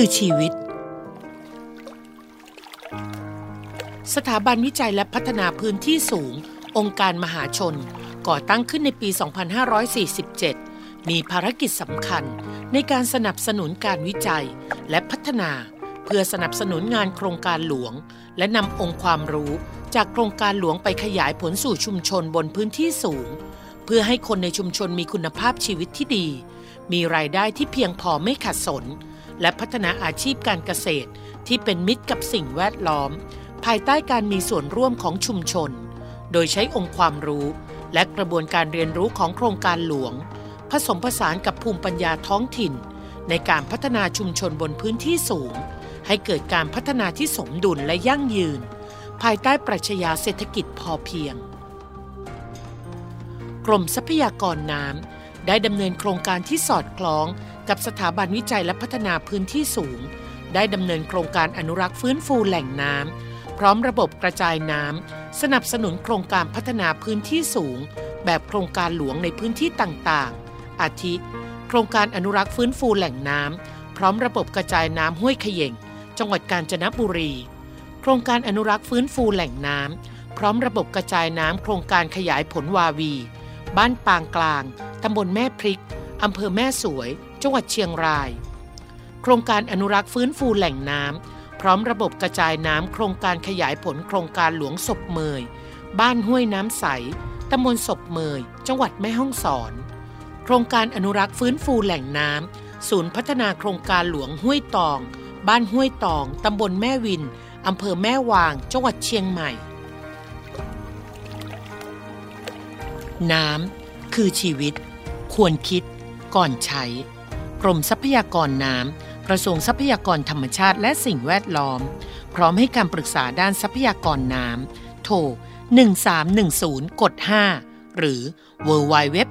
คือชีวิต สถาบันวิจัยและพัฒนาพื้นที่สูง องค์การมหาชน ก่อตั้งขึ้นในปี 2547 มีภารกิจสำคัญในการสนับสนุนการวิจัยและพัฒนาเพื่อสนับสนุนงานโครงการหลวง และนำองค์ความรู้จากโครงการหลวงไปขยายผลสู่ชุมชนบนพื้นที่สูง เพื่อให้คนในชุมชนมีคุณภาพชีวิตที่ดี มีรายได้ที่เพียงพอไม่ขัดสน และพัฒนาอาชีพการเกษตร ที่เป็นมิตรกับสิ่งแวดล้อม ภายใต้การมีส่วนร่วมของชุมชน โดยใช้องค์ความรู้ และกระบวนการเรียนรู้ของโครงการหลวง ผสมผสานกับภูมิปัญญาท้องถิ่น ในการพัฒนาชุมชนบนพื้นที่สูง ให้เกิดการพัฒนาที่สมดุลและยั่งยืน ภายใต้ปรัชญาเศรษฐกิจพอเพียงกรมทรัพยากรน้ำได้ดำเนินโครงการที่สอดคล้อง กับสถาบันวิจัยและพัฒนาพื้นที่สูง ได้ดำเนินโครงการอนุรักษ์ฟื้นฟูแหล่งน้ำพร้อมระบบกระจายน้ำสนับสนุนโครงการพัฒนาพื้นที่สูง แบบโครงการหลวงในพื้นที่ต่างๆ อาทิ โครงการอนุรักษ์ฟื้นฟูแหล่งน้ำพร้อมระบบกระจายน้ำห้วยเขย่งจังหวัดกาญจนบุรี โครงการอนุรักษ์ฟื้นฟูแหล่งน้ำพร้อมระบบกระจายน้ำโครงการขยายผลวาวี บ้านปางกลางตำบลแม่พริก อำเภอแม่สวย จังหวัดเชียงราย โครงการอนุรักษ์ฟื้นฟูแหล่งน้ำพร้อมระบบกระจายน้ำโครงการขยายผลโครงการหลวงศพเมย บ้านห้วยน้ำใสตำบลศพเมย จังหวัดแม่ฮ่องสอน โครงการอนุรักษ์ฟื้นฟูแหล่งน้ำศูนย์พัฒนาโครงการหลวงห้วยตอง บ้านห้วยตองตำบลแม่วินอำเภอแม่วาง จังหวัดเชียงใหม่ น้ำคือชีวิต ควรคิด ก่อนใช้ กรมทรัพยากรน้ำกระทรวงทรัพยากรธรรมชาติและสิ่งแวดล้อม พร้อมให้การปรึกษาด้านทรัพยากรน้ำโทร 1310 กด 5 หรือ www.dwr.go.th